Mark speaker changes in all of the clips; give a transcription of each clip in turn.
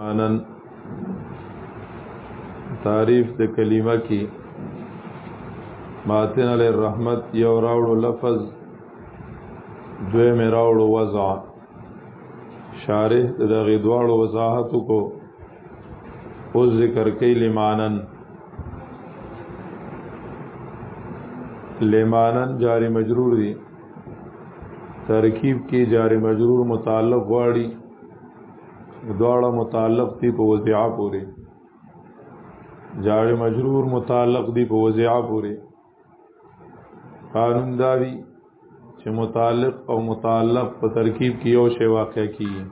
Speaker 1: مانن تعریف د کلمه کې ماتن علی الرحمت یو راوړو لفظ دوی می راوړو وضع شارح دغه دواړو وضاحت کو او ذکر کوي لمانن لمانن جاری مجرور دي ترکیب کې جاری مجرور متعلق واړي دواړه متعلق دي په وضعه پورې جار مجرور متعلق دي په وضعه پورې قانون دا دی چې متعلق او متعلق په ترکیب کې یو شی واقع کیږي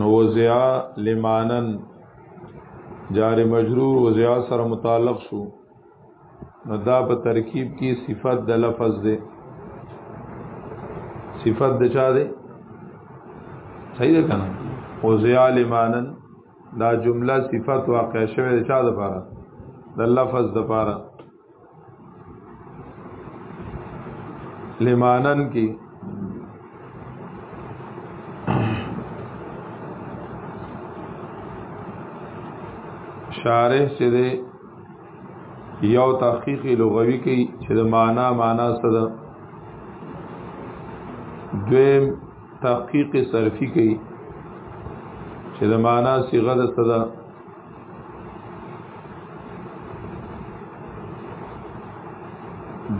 Speaker 1: نو وضعه لمانن جار مجرور وضعه سره متعلق شو نو دا په ترکیب کې صفت د لفظ دی صفت د چا دی صحیح ده کنه او زیال مانن دا جمله صفت واقع شوه د چا د پاره د لفظ د پاره لمانن کې شارح چې یو تحقیق لغوي کې چې د معنا معنا څه ده دویم تحقیق صرفي کې چې د معنا صيغه ده څه ده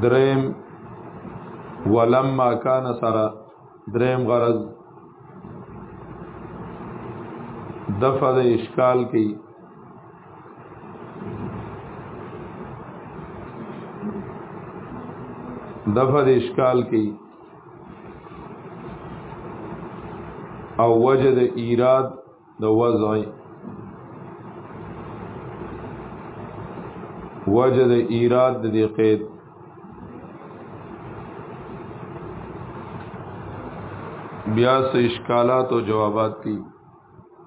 Speaker 1: دریم ولما کان سره دریم غرض دفع د اشکال کې دفع د اشکال کی او وجه د ایراد د وضع وجه د ایراد د دې قید بیا سه اشکالات او جوابات دي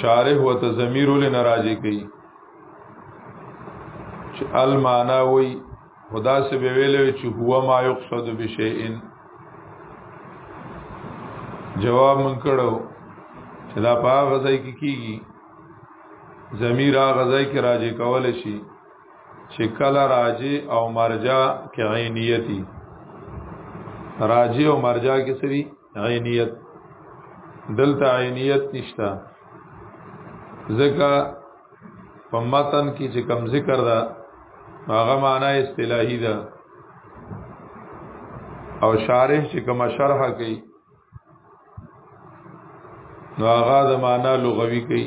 Speaker 1: شارح وت ضمیر ول ناراضی کوي چې المانا وی خدا سے به ویلې چې هو ما یقصد بشیئن جواب من کړو چې دا په غزای کې کیږي ضمیر غزای کې راځي کول شي چې کله راځي او مرجع کې عینیتی راځي او مرجع کې سری عینیت دلته عینیت نشتا ځکه په متن کې چې کم ذکر ده هغه معنا اصطلاحي ده او شارح چې کوم شرح کوي نو هغه د معنا لغوي کوي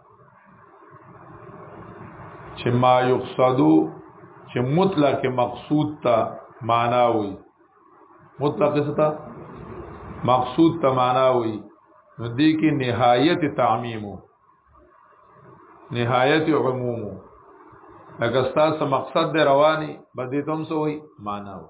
Speaker 1: چې ما یقصدو چې مطلق مقصود ته معنا وي مطلق څه ته مقصود ته معنا وي نو دې کې نهایت تعمیم نهایت عموم لکه ستاسو مقصد د رواني بده تم سو وي معنا وي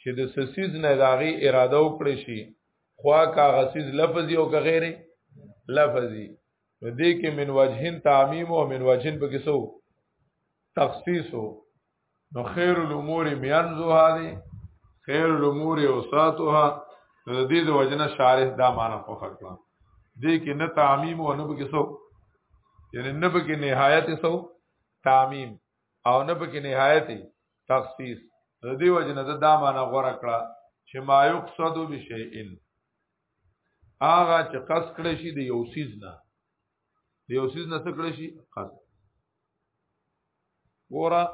Speaker 1: چې د سسیز نه داغي اراده وکړي شي خوا کاغه سیز لفظي او که غیره لفظي نو دې کې من وجهن تعمیم او من وجهن په کې سو تخصیص نو خیر الامور میانزو هذه خیر الامور اوساتها نو د دې د وجنه شارح دا معنا خو خکړه دې کې نه تعمیم او نه په کې سو یعنی نه په کې نهایت سو تعمیم او نه په کې نهایت تخصیص د دې وجه نه دا معنا غوړه کړه چې ما یقصد بشیئن هغه چې قص کړی شي د یو سیز نه د یو سیز نه څه کړی شي قص ګوره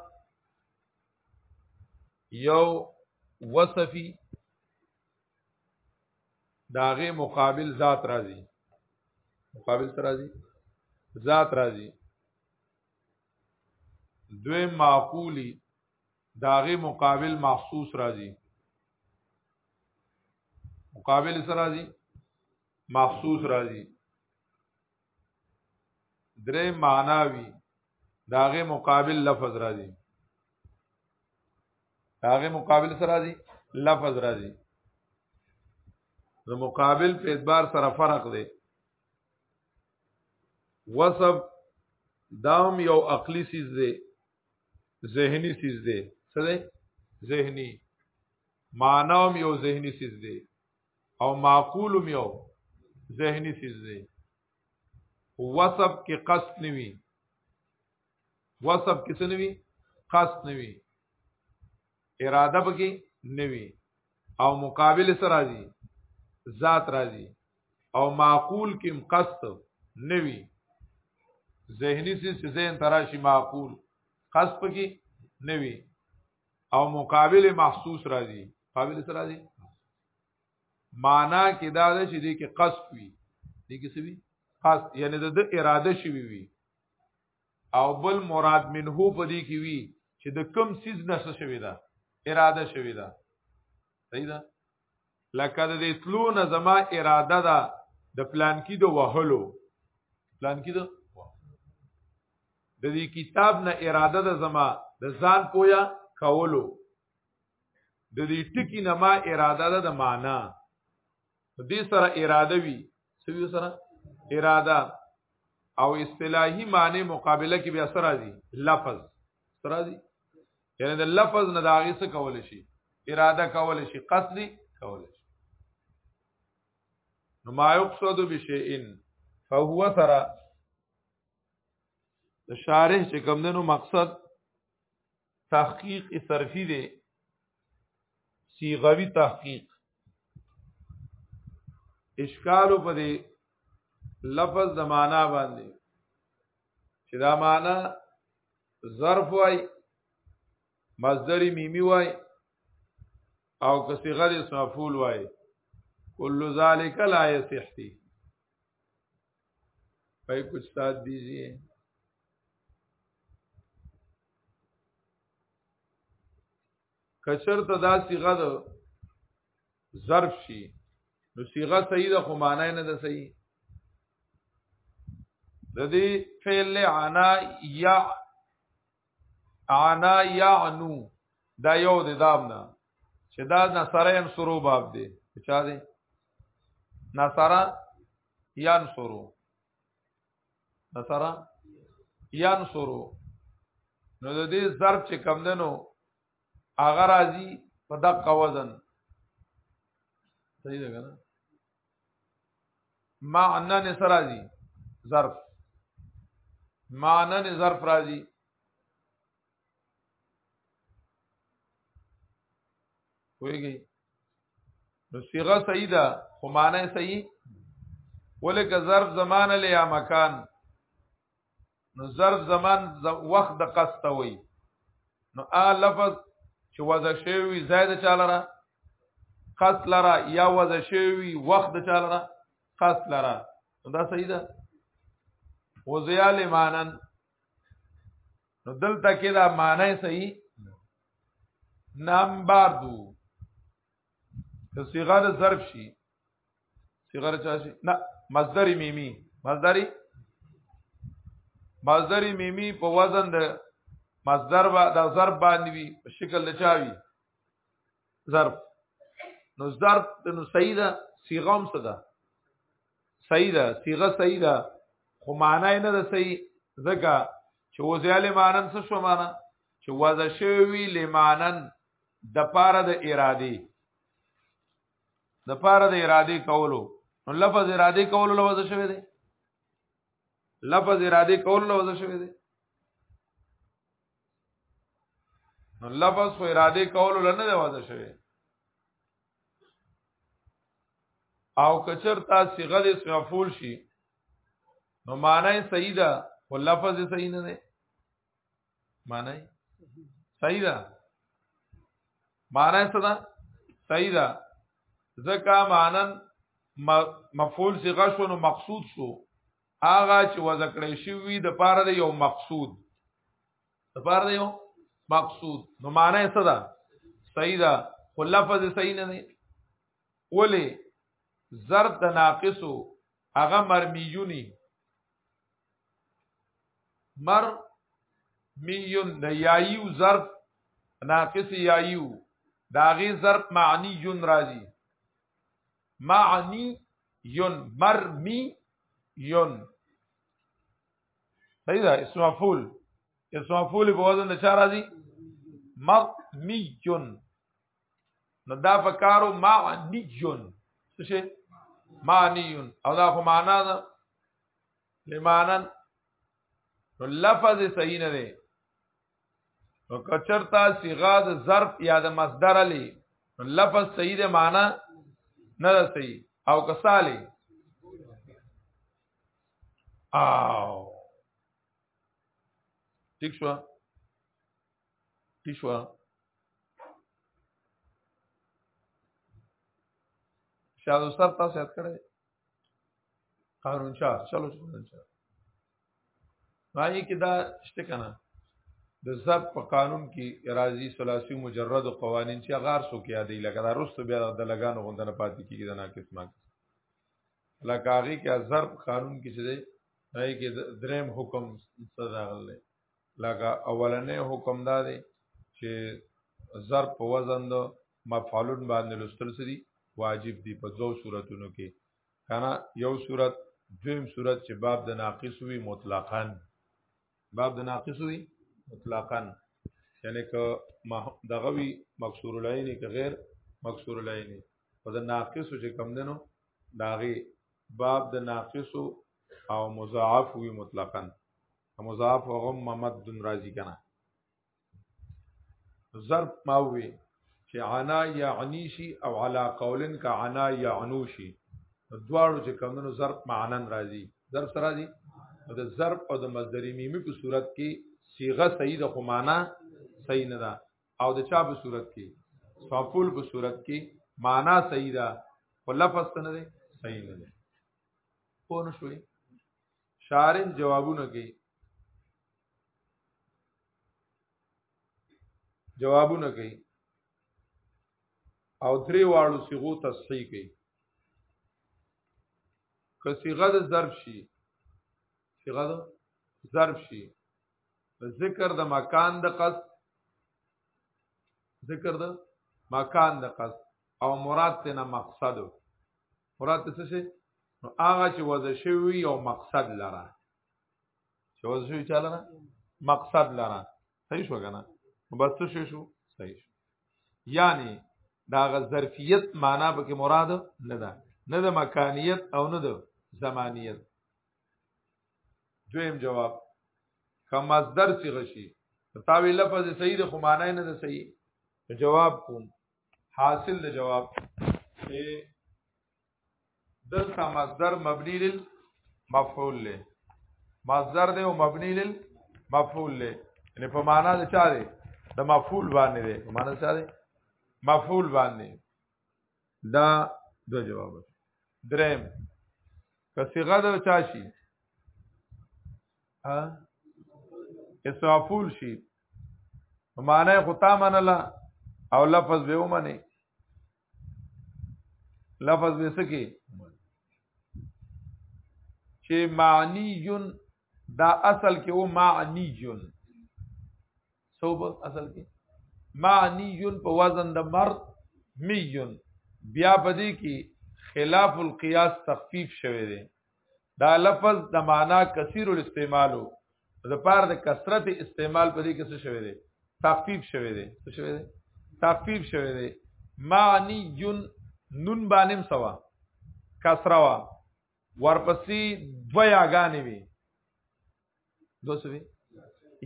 Speaker 1: یو وصفی داغه مقابل ذات راځي مقابل سره راځي ذات راځي دوی معقولی داغه مقابل مخصوص راځي مقابل سره راځي مخصوص راځي درې معناوي داغه مقابل لفظ راځي داغه مقابل سره راځي لفظ راځي د مقابل په اعتبار سره فرق دی وصف دام یو عقلی سیز دی ذهنی سیز دی څه دی ذهنی معنام یو ذهنی سیز دی او معقولم یو ذهنی سیز دی وصف کې قصد نوي وصف کې څه نوي قصد نوي اراده پکې نوي او مقابل سره راځي ذات راځي او معقول کې قصد نوي ذهني سي ذهن تراشي معقول قصد پکې نوي او مقابل محسوس راځي قابل سره راځي معنا کې دا ده چې دې کې قصد وي دې کې څه وي قصد یعنی د اراده شوی وي او بل مراد منه په دې کې وی چې د کم سیز نه څه شوی دا اراده شوی دا صحیح ده لکه د دې تلو نه زما اراده ده د پلان کې د وهلو پلان کې د د دې کتاب نه اراده ده زما د ځان پویا کولو د دې ټکی نه ما اراده ده د معنا دې سره اراده وی سوي سره اراده او اصطلاحي معنی مقابله کې بیا سره دي لفظ سره دي یعنی د لفظ نه داغه څه کول شي اراده کول شي قصد کول شي نو ما یقصد بشیئن فهو سره د شارح چې کوم دنو مقصد تحقیق صرفی دی صیغوی تحقیق اشکال په دې لفظ د معنا باندې چې دا معنا ظرف وای مصدر میمی وای او که صیغه د مفعول وای کل ذالک لا یصح پای کچھ ساتھ دیجیے کچر ته دا صيغه ده ظرف شي نو صيغه صحیح ده خو معنی نه ده صحیح د دې فعل عنا یا عنا یعنو دا یو د دام نه چې دا نصره انصرو باب دی چا دی نصره ينصرو نصرا ينصرو نو د دې ضرب چې کم دنو هغه راځي په دقه وزن صحیح ده کنه معنا نه سره راځي ظرف معنا نه ظرف راځي ویږي نو صيغه صحیح ده خو معنی صحیح ولک ظرف زمان له یا مکان نو ظرف زمان وخت د قصد وي نو ا لفظ چې وځه شوی زائد چاله را قصد لرا یا وځه شوی وخت د چاله را قصد لرا دا صحیح ده وزیال مانن نو دلته کې دا معنی صحیح نام باردو که صیغه د ظرف شي صیغه چا شي نه مصدر میمی مصدری مصدر میمی په وزن د مصدر با د ضرب باندې وي په شکل د چاوي ضرب نو ضرب نو صحیح ده صيغه هم صدا صحیح ده صيغه صحیح ده خو معنی نه ده صحیح ځکه چې وزیال مانن څه شو معنا چې وځ شوی لمانن د پاره د ارادي د پاره د ارادي کولو نو لفظ ارادي کولو لوځ شوی دی لفظ ارادي کولو لوځ شوی دی نو لفظ خو ارادي کولو لنه دی وځ شوی او کچر تا صيغه د اسم مفعول شي نو معنی صحیح ده خو لفظ صحیح نه ده معنی صحیح ده معنی څه ده صحیح ده ځکه معنن مفعول صيغه شو نو مقصود شو هغه چې وذکر شوی د پاره د یو مقصود لپاره دی یو مقصود نو معنی څه ده صحیح ده خو لفظ صحیح نه دی ولی ضرب د ناقصو هغه مرمیونی مر میون د یایو ضرب ناقص یایو داغي ضرب معنی یون راځي معنی یون مرمی یون صحیح ده اسم مفعول اسم مفعول په وزن د چا راځي معنیون نو دا فکارو معنیون څه شي معنیون او دا خو معنا ده لمانن نو لفظ صحیح نه دی نو کچرتا صيغه د ظرف یا د مصدر علی لفظ صحیح د معنا نه صحیح او کسالی او ٹھیک شو ٹھیک شو شاید استاد تاسو یاد کړئ قانون شاه چلو قانون شاه معنی کې دا شته کنه د ضرب په قانون کې راځي ثلاثي مجرد قوانين چې غار سو کې یادې لګا دا رسو بیا د لګانو غوندنه پاتې کیږي دا نه قسمه لکه هغه کې ظرف قانون کې چې دی هغه کې دریم حکم صدا غلې لکه اولنې حکم دا دی چې ظرف په وزن د مفعولن باندې لوستل سری واجب دی په دوو صورتونو کې کنه یو صورت دویم صورت چې باب د ناقص وی مطلقاً باب د ناقص وی مطلقاً یعنی که دغه وی مکسور العین که غیر مکسور العین او د ناقص چې کم دنو داغي باب د ناقص او مضاعف وی مطلقاً مضاعف او غم ممد دن راضی کنه ضرب ماوی چې عنا یعنی شي او علا قولن کا عنا یعنو شي دواړو چې کمونو ضرب معنن راضی ضرب سره راضی نو د ضرب او د مصدر میمی په صورت کې صيغه صحیح د خمانه صحیح نه ده او د چا په صورت کې صافول په صورت کې معنا صحیح ده خو لفظ څه نه دی صحیح نه دی پوه نه شوي شارح جوابونه کوي جوابونه کوي او درې واړو صيغو تصحیح کوي که صيغه د ظرف شي صيغه د ظرف شي ذکر د مکان د قصد ذکر د مکان د قصد او مراد ته نه مقصد مراد څه شي نو هغه چې وځ شوی او مقصد لره چې وځ شوی چاله نه مقصد لره صحیح شو کنه بس څه شو شو صحیح شو یعنی دا غ ظرفیت معنا به کې مراد نه ده نه د مکانیت او نه د زمانیت دویم جواب که مصدر صيغه شي تاوی لفظ صحیح ده خو معنی نه ده صحیح جواب کوم حاصل د جواب چې دلته مصدر مبني لل مفعول له مصدر دی او مبني لل مفعول له یعنی په معنا د چا دی د مفعول باندې دی په معنا چا دی مفعول باندې دا دو جواب درم که صيغه د چا شي ها اسم مفعول شي معنی خو تا منله او لفظ به ومني لفظ به سکی چې معنی جن دا اصل کې و معنی جن سوب اصل کې معنی په وزن د مر میون بیا پدې کې خلاف القياس تخفیف شوی دی دا لفظ د معنا کثیر الاستعمالو د پار د کثرت استعمال پدې کې څه شوی دی تخفیف شوی دی څه شوی دی تخفیف شوی دی معنی جن نون بانم سوا کسروا ورپسې دویا غانې وي دو سوي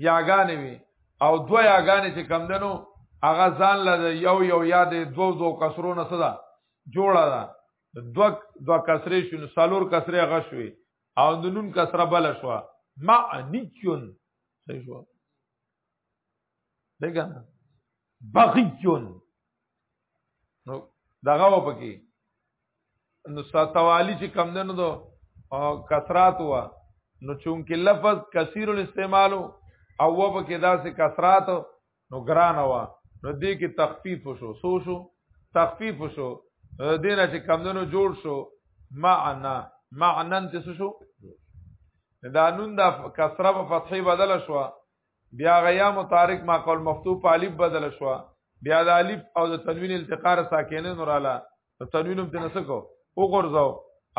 Speaker 1: یاګانې وي او دو یاګانې چې کم دنو هغه ځان له یو یو یا د دو دو کسرو نه صدا جوړه ده دو دو کسرې شنو سالور کسرې هغه شوي او د نون کسره بل شو معنیون صحیح شو دغه بغیون نو دغه و پکې نو ساتوالی چې کم دنو دو کثرات وا نو چونکه لفظ کثیر الاستعمالو او و پکې داسې کثرات نو ګران وا نو دې کې تخفیف شو سو شو تخفیف شو دینه چې کم دنو جوړ شو معنا معنا څه شو دا نون د کثره په فتحې بدل شو بیا غیا متارک ما قول مفتوح په الف بدل شو بیا د الف او د تنوین التقار ساکینه نوراله د تنوین هم تنسکو او غرزاو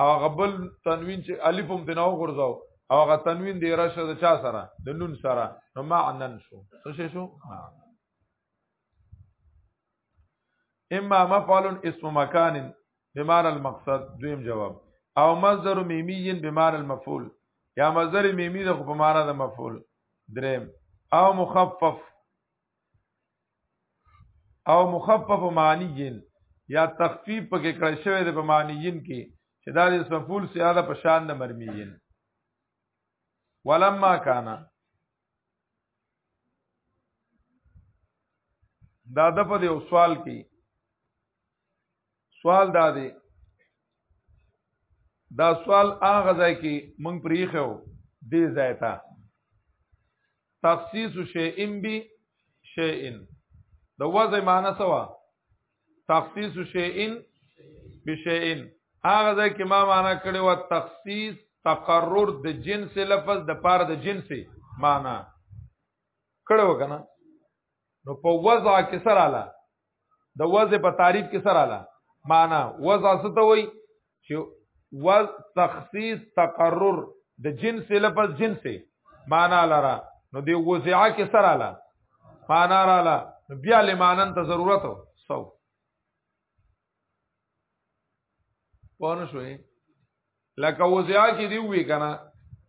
Speaker 1: او غبل تنوین چې الف هم تنو غرزاو او غ تنوین دی راشه د چا سره د نون سره نو معنا شو څه شو اما مفعول اسم مکان بمعنى المقصد دویم جواب او مصدر میمی بمعنى المفعول یا مصدر میمی د په معنا د مفعول دریم او مخفف او مخفف معنی یا تخفیف پکې کړی شوی د په معنی کې چې دا د مفعول سیاده په شان د مرمی ولما کان دا د په یو سوال کې سوال دا دی دا سوال هغه ځای کې مونږ پریخو دې ځای ته تخصیص شیئن بی شیئن د وضع معنی سوا تخصیص شیئن بی شیئن هغه ځای کې ما معنی کړی و تخصیص تقرر د جنس لفظ د پار د جنس معنی کړو کنه نو په وضع کې سره لا د وضع په تعریف کې سره لا معنا وضع څه ته وای چې وضع تخصیص تقرر د جنس لپس جنس معنا لرا نو دی وضعه کې سره لا معنا را لا بیا لمانن ته ضرورت سو پونه شوې لکه وزیا کې دی وی کنه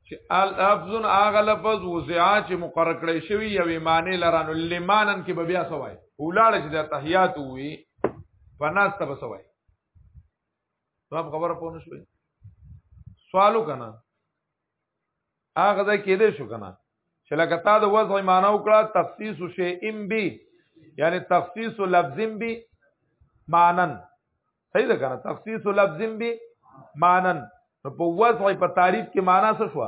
Speaker 1: چې الافظ اغه لفظ وزیا چې مقرر کړی شوی یوې معنی لرانو لمانن کې به بیا سوای ولاړ چې د تحیات وی پناس ته بسوای رب خبره پونه شوې سوالو کنه هغه ځای کې دې شو کنه چې لکه تا د وضع معنا وکړه تخصیص شی ام بی یعنی تخصیص لفظ بی مانن صحیح ده کنه تخصیص لفظ بی مانن نو په وضع په تعریف کې معنا څه شو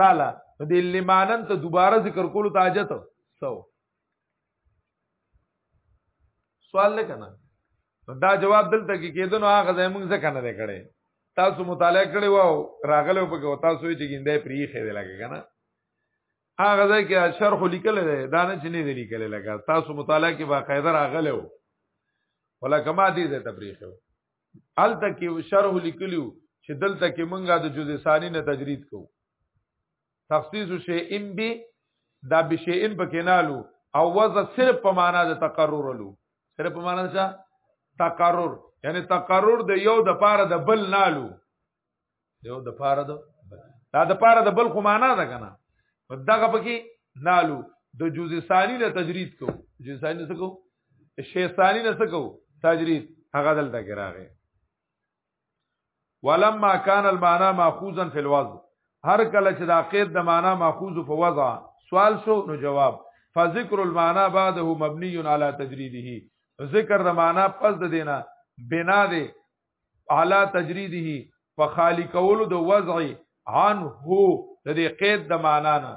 Speaker 1: رااله د لمانن ته دوباره ذکر کولو ته حاجت سو سوال نه کنه دا جواب دلته کې کېدنو هغه ځای موږ ځکه نه کړي تاسو مطالعه کړی وو راغلو په کې تاسو یې چې ګندې پری خې دی لګا کنه هغه ځای کې شرح لیکل دی دا نه چې نه دی لیکل لګا تاسو مطالعه کې باقاعده راغلو ولکه ما دې ته تفریح وو ال تک شرح لیکلو چې دلته کې مونږه د جزء ثانی نه تجرید کوو تخصیص شیئن بی دا بشیئن پکې نالو او وضع صرف په معنا د تقرر لو صرف په معنا څه تقرر یعنی تقرر د یو د پاره د بل نالو یو د پاره د دا د پاره د بل خو معنا ده کنه دغه پکې نالو د جزء ثانی له تجرید کو جزء ثانی څه کو شی ثانی له څه کو تجرید هغه دلته کې راغی ولما كان المعنى ماخوذا في الوضع هر کله چې دا قید د معنا ماخوذ په وضع سوال شو نو جواب فذكر المعنى بعده مبني على تجريده ذکر د معنا پس د دینه بنا دی على تجريده په خالی کولو د وضع عن هو د دې قید د معنا نه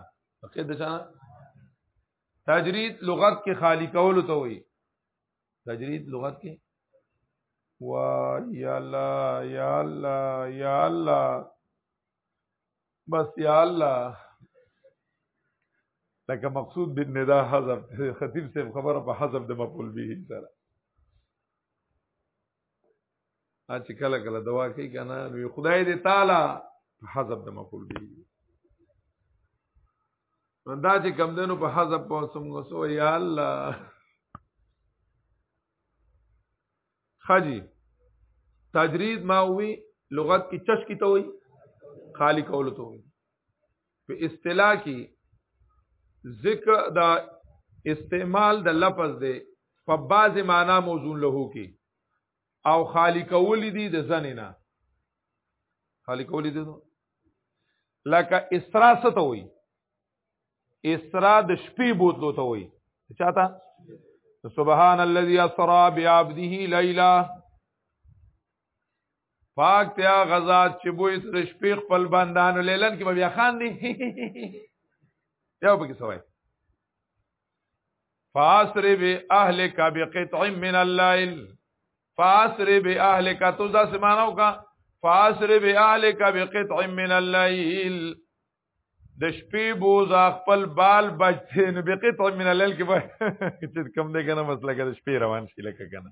Speaker 1: قید د چانه تجرید لغت کې خالی کولو ته وایي تجرید لغت کې وا یا الله یا الله یا الله بس یا الله لکه مقصود بن ندا حذف خطیب صاحب خبره په حذف د مقبول به سره چې کله کله دوا کوي کنه نو خدای دې تعالی حذف د مقبول دی دا چې کم دنو په حذف په سمغه سو یا الله خاجی تجرید ما وی لغت کی چش کی ته وی خالی کول ته وی په اصطلاح کې ذکر دا استعمال د لفظ دی په بعض معنا موزون له کې او خالی کول دي د زنینا خالی کول دي لکه استرا ته وي استرا د شپې بوتلو ته وي چاته سبحان الذي اسرا بعبده ليلا پاک تیا غزا چې بوې تر شپې خپل بندانو لیلن کې بیا خان دی یو پکې سوای فاسر به اهلک بقطع من الليل فاسر به اهلک تو ځا سمانو کا فاسر به اهلک بقطع من الليل د شپې بوزا خپل بال بچته نو به قطع من الليل کې به چې کم دی کنه مسله کې د شپې روان شي لکه کنه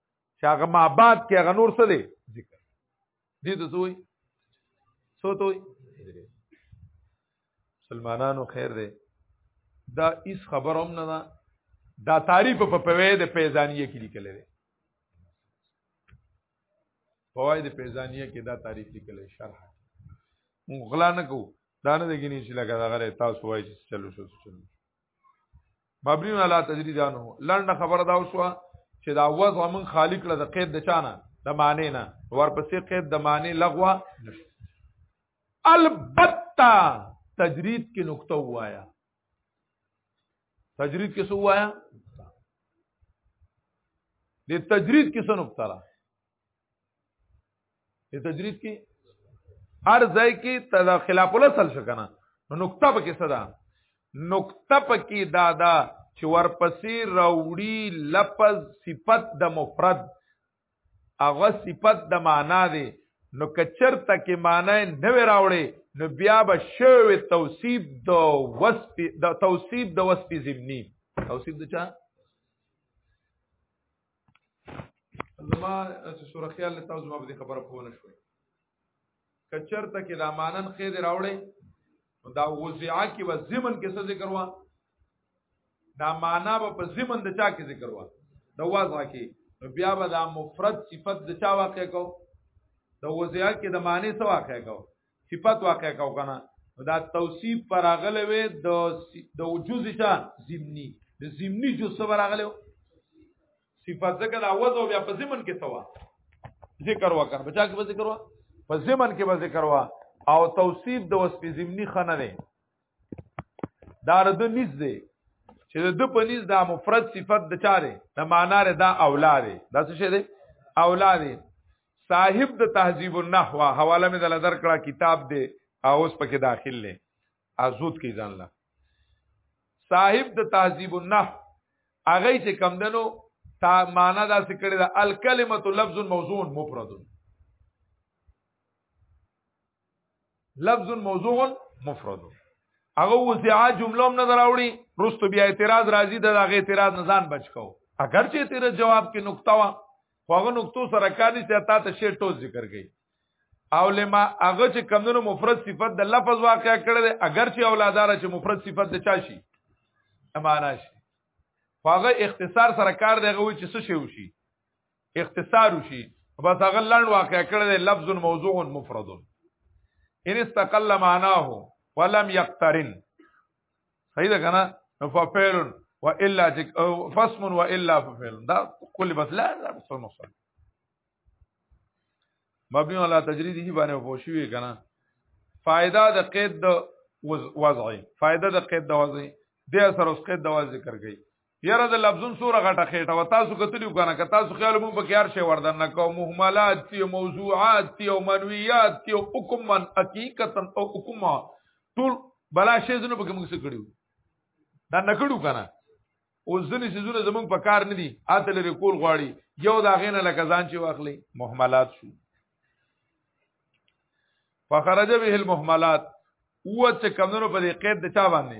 Speaker 1: چې هغه ما بعد کې هغه نور څه دی ذکر دي ته سوې سو ته مسلمانانو خیر دی دا هیڅ خبر هم نه ده دا تعریف په پوی د پیزانیه کې لیکل دی پوی د پیزانیه کې دا تعریف لیکل شرح مغلا نه کو دا نه دګینی چې لګا دا غره تاسو وایي چې چلو شو چلو مبني علی تجرید انه لنډه خبره دا وشوه چې دا وضع من خالق له قید د چانه د معنی نه ورپسې قید د معنی لغوه البته تجرید کې نقطه وایا تجرید کې څه وایا د تجرید کې څه نقطه را په تجرید کې هر ځای کې تدا خلاف الاصل شو کنه نو نقطه پکې صدا نقطه پکې دادا چې ورپسې راوړي لفظ صفت د مفرد هغه صفت د معنا دی نو کچرته کې معنی نه راوړي نو بیا به شوی توصیب د وصف د توصیب د وصف زمینی توصیب د چا زما چې سور خیال له تاسو ما به خبره پوه نه شوي کچرته کې دا مانن خې دی راوړې دا وزعه کې و زمن کې څه ذکر وا دا معنا به په زمن د چا کې ذکر وا د وضع کې نو بیا به دا مفرد صفت د چا واقع کو د وزعه کې د معنی څه واقع کو صفات واقع کو کنه دا توصیف پر اغله وی د د وجوز چا زمنی د زمنی جو صبر اغله صفات ځکه دا وځو بیا په زمن کې سوا ذکر وکړه بچا کې به ذکر وا په زمن کې به ذکر وا او توصیف د وصف زمنی خنه ده دا رد نس ده چې د دو په نس دا مفرد صفت د چاره د معنا ر دا اولاد دا څه شه ده اولاد صاحب د تهذیب النحو حواله مې دل درکړه کتاب دی او اوس پکې داخل لې ازود کې ځان لا صاحب د تهذیب النحو هغه چې کم دنو تا معنا دا څه کړی دا الکلمه لفظ موزون مفرد لفظ موضوع مفرد هغه وسعه جمله هم نه دراوړي رستو بیا اعتراض راځي د هغه اعتراض نه ځان بچ کو اگر چې تیرې جواب کې نقطه وا خو هغه نقطو سره کاری چې تا ته شی ټول ذکر کړي او لما هغه چې کمونو مفرد صفت د لفظ واقع کړي دی اگر چې اولادار چې مفرد صفت د چا شي امانا شي هغه اختصار سره کار دی هغه چې څه شی وشي اختصار شي بس هغه لاند واقع کړل لفظ موضوع مفرد ان استقل معناه ولم يقترن صحیح ده کنه نو ففعل والا فاسم والا ففعل دا کل بس لا لا بس مصل مبني على تجريده باندې پوښوي کنه فائدہ د قید د وضعي فائدہ د قید د وضعي د اثر اوس قید د وضع ذکر کړي یاره د لفظون سوره غټه خېټه و تاسو کتلی کنه که تاسو خیال مو په کار شي وردن نه کوم مهملات تی موضوعات تی او منویات تی او حکم من حقیقتا او حکم ټول بلا شی زنه په کوم څه کړیو دا نه کړو کنه او ځنې سيزونه زمونږ په کار نه دي اته لري کول غواړي یو دا غینه لکه ځان چې واخلي محملات شو فخرج به المحملات او چې کمنو په دې قید د چا باندې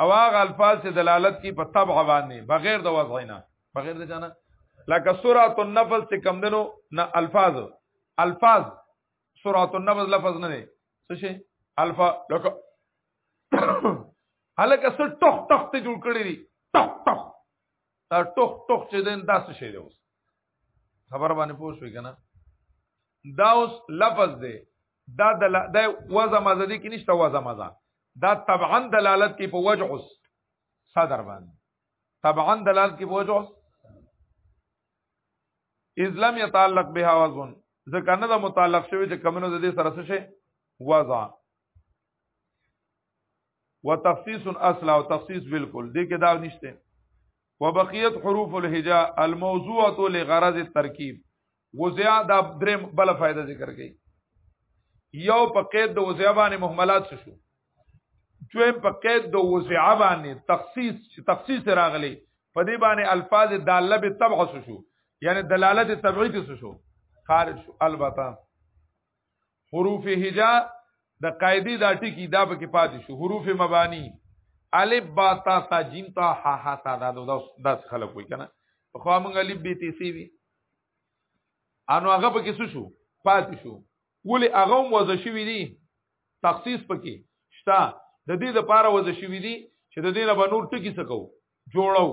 Speaker 1: او هغه الفاظ چې دلالت کوي په طبع باندې بغیر د وضعینا بغیر د جانا لکه سوره النفس چې کم دنو نه الفاظ الفاظ سوره النفس لفظ نه دی څه شي الفا لکه هلکه څه ټخ ټخ ته جوړ کړی دی ټخ ټخ دا ټخ ټخ چې دین داسې شي دی اوس خبر باندې پوه شوې کنه دا اوس لفظ دی دا د وزه مزه دي کې نشته وزه مزه دا طبعا دلالت کوي په وجع صدر باندې طبعا دلالت کوي په وجع اذ لم يتعلق بها وزن ځکه نه دا متعلق شوی چې کمنو د دې سره څه شي وضع وتخصيص اصل او تخصيص بالکل دې کې دا نشته وبقيت حروف الهجاء الموضوعه لغرض الترکیب وزیا دا درې بل فائدہ ذکر کړي یو په قید د وزیا باندې مهملات شو دویم په قید د وزیا باندې تخصیص چې تخصیص راغلی په دې باندې الفاظ داله به تبحث شو یعنی دلالت تبعی کې شو خارج شو البته حروف هجا د قاعده دا ټکی دا پکې پاتې شو حروف مبانی الف با تا سا جیم تا ها ها تا دا دا خلک وي کنه خو موږ الف به تیسی وی انو هغه پکې څه شو پاتې شو ولی هغه هم وځ شوی دی تخصیص پکې شتا د دې لپاره وځ شوی دی چې د دې نه به نور ټکی سکو جوړو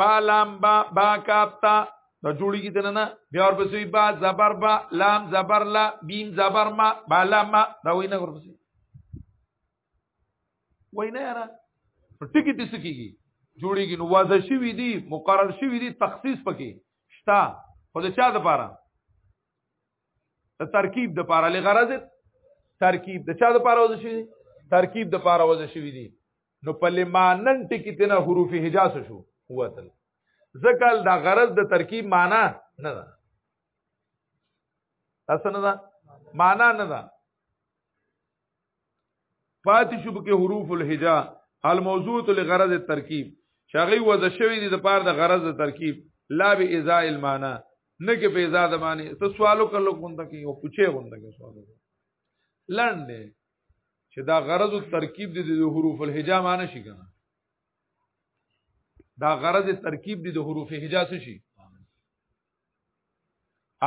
Speaker 1: با لام با با کاپتا د جوړیږي دنه نه بیا ورپسې با زبر با لام زبر لا بیم زبر ما با لام ما دا وینه ورپسې وای نه یاره ټکی دې سکیږي جوړیږي نو واضح شوی دی مقرر شوی دی تخصیص پکې شتا خو د چا د پاره د ترکیب د پاره لغرض ترکیب د چا د پاره وځي شي ترکیب د پاره وځي شي دي نو په لمانن ټکی تنه حروف هجا شو وتل ځکه دا غرض د ترکیب معنا نه ده تاسو نه ده معنا نه ده پاتې شو کې حروف الهجا الموضوع لغرض الترکیب شغی وز شوی دي د پاره د غرض د ترکیب لا به ازا المانا نه کې په ازا د معنی ته سوالو کولو کوند کې او پوښې کوند کې سوالو لړند چې دا غرض الترکیب دي د حروف الهجا معنی شي کنه دا غرض ترکیب دي د حروف هجا څه شي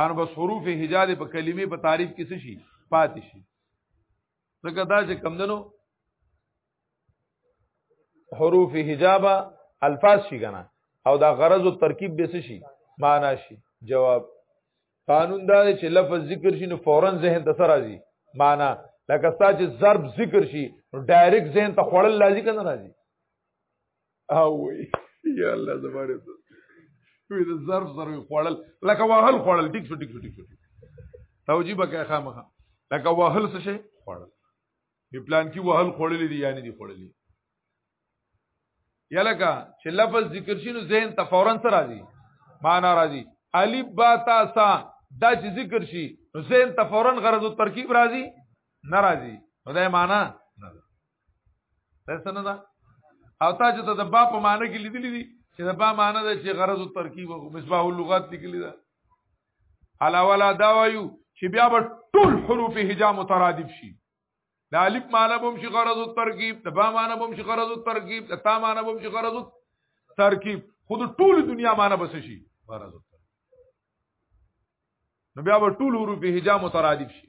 Speaker 1: ان بس حروف هجا دې په کلمې په تعریف کې څه شي پاتې شي ځکه دا چې کم دنو حروف حجابه الفاظ شي کنه او دا غرض او ترکیب به څه شي معنا شي جواب قانون دا چې لفظ ذکر شي نو فورا ذهن ته سره راځي معنا لکه ستا چې ضرب ذکر شي نو ډایرکټ ذهن ته خړل لازم کنه راځي او یا الله زماره ته وی د ظرف سره خوړل لکه وهل خوړل ټیک شو ټیک شو ټیک شو توجیه بکې خامخه لکه وهل څه شي خوړل په پلان کې وهل خوړل دي یعنی دي خوړل یا لکه چې لفظ ذکر شینو ذهن ته فورا سره راځي معنا راځي الف با تا سا دا چې ذکر شي نو ذهن ته فورا غرض او ترکیب راځي ناراضي نو دا معنا څه نه ده او تا چې ته د با په معنی کې لیدلې دي چې د با معنی ده چې غرض او ترکیب او مصباح اللغات لیکلې ده علاوه دا وایو چې بیا به ټول حروف هجا مترادف شي د الف معنی بم شي غرض او ترکیب د با معنی بم شي غرض او ترکیب د تا معنی بم شي غرض او ترکیب خود ټول دنیا معنی بس شي غرض او ترکیب نو بیا به ټول حروف هجا مترادف شي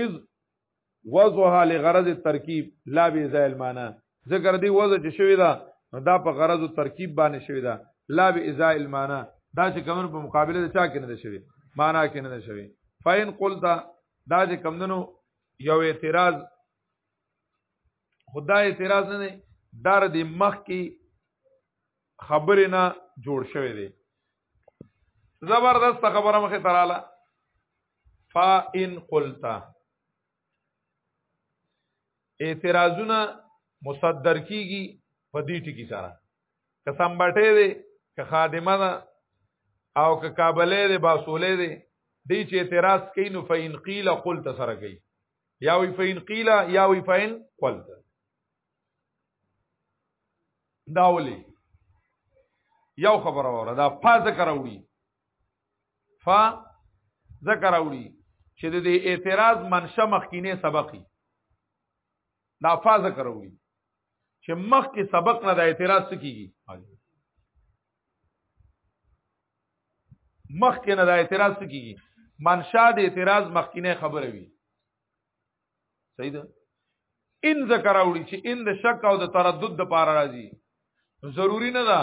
Speaker 1: اذ وضعها لغرض الترکیب لا بی زائل معنا ذکر دی وضع چې شوی دا دا په غرض ترکیب باندې شوی دا لا بی زائل معنا دا چې کمن په مقابله د چا کې نه شوی معنا کې نه شوی فین قلت دا چې کمندنو یو اعتراض خدا اعتراض نه دار د مخ کی خبرې نه جوړ شوی دی زبردست خبره مخه تراله فان قلت اعتراضونه مصدر کیږي په دې ټکی سره قسم بټې دی که خادمه ده او که کابلې دی باسولې دی دې چې اعتراض کین فین قیل قلت سره کوي یا وی فین قیل یا وی فین قلت دا ولي یو خبره وره دا فا ذکر وړي فا ذکر وړي چې د دې اعتراض منشه مخکینه سبقي دا فا ذکر وړي چې مخکې سبق نه د اعتراض کیږي مخکنه د اعتراض کیږي منشا د اعتراض مخکنه خبره وي صحیح ده ان ذکر اوړي چې ان د شک او د تردد د پار راځي ضروری نه ده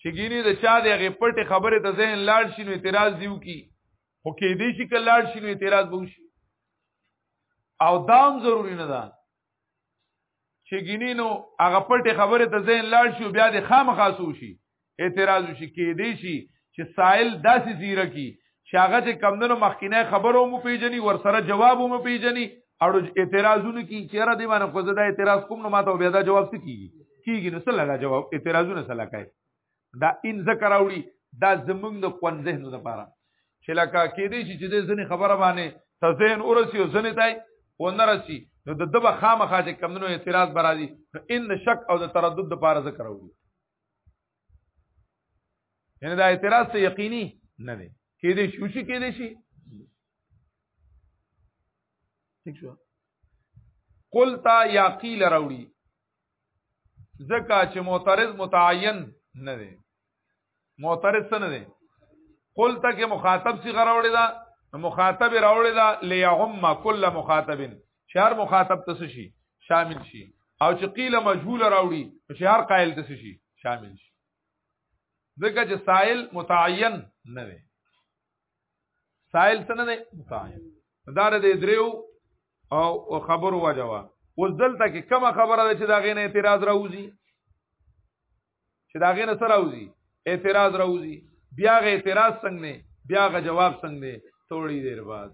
Speaker 1: چې ګینه د چا د غپټ خبره ته ذهن لاړ شي نو اعتراض دیو کی خو کې دې شي کله لاړ شي نو اعتراض به وشي او دام ضروری نه ده چې ګینینو هغه پټه خبره ته زین لاړ شي بیا د خامخاسو شي اعتراض شي کې دی شي چې سائل داسې زیره کی چې هغه چې کمندونو مخکینه خبرو مو پیژني ور سره جواب مو پیژني اړو اعتراضونه کی چیرې دی باندې خو زه دا اعتراض کوم نو ماته بیا دا جواب څه کیږي کیږي نو سره دا جواب اعتراضونه سره کوي دا ان ذکر راوړي دا زمونږ د قون ذهن لپاره چې لکه کې دي چې د ځنې خبره باندې ته ذهن ورسی او ځنې تای و نه رسی نو د دبه خامخا چې کمونو اعتراض برازي نو ان د شک او د تردد لپاره ذکر راوړي یعنی دا اعتراض ته یقیني نه دی کې دي شو شي کې دي شي ٹھیک شو قلتا یا قیل راوړي ځکه چې معترض متعین نه دی معترض څه نه دی قلت کې مخاطب سی غراوړی دا مخاطب راوړی دا ليهم کل مخاطب شهر مخاطب تس شي شامل شي او چې قیل مجهول راوړي شهر قائل تس شي شامل شي ځکه چې سائل متعین نه دی سائل سره نه متعین دا د دریو او خبرو وجوا اوس دلته کې کومه خبره ده چې دا غینه اعتراض راوځي چې دا غینه سره راوځي اعتراض راوځي بیا غ اعتراض څنګه نه بیا غ جواب څنګه نه توړي دیر بعد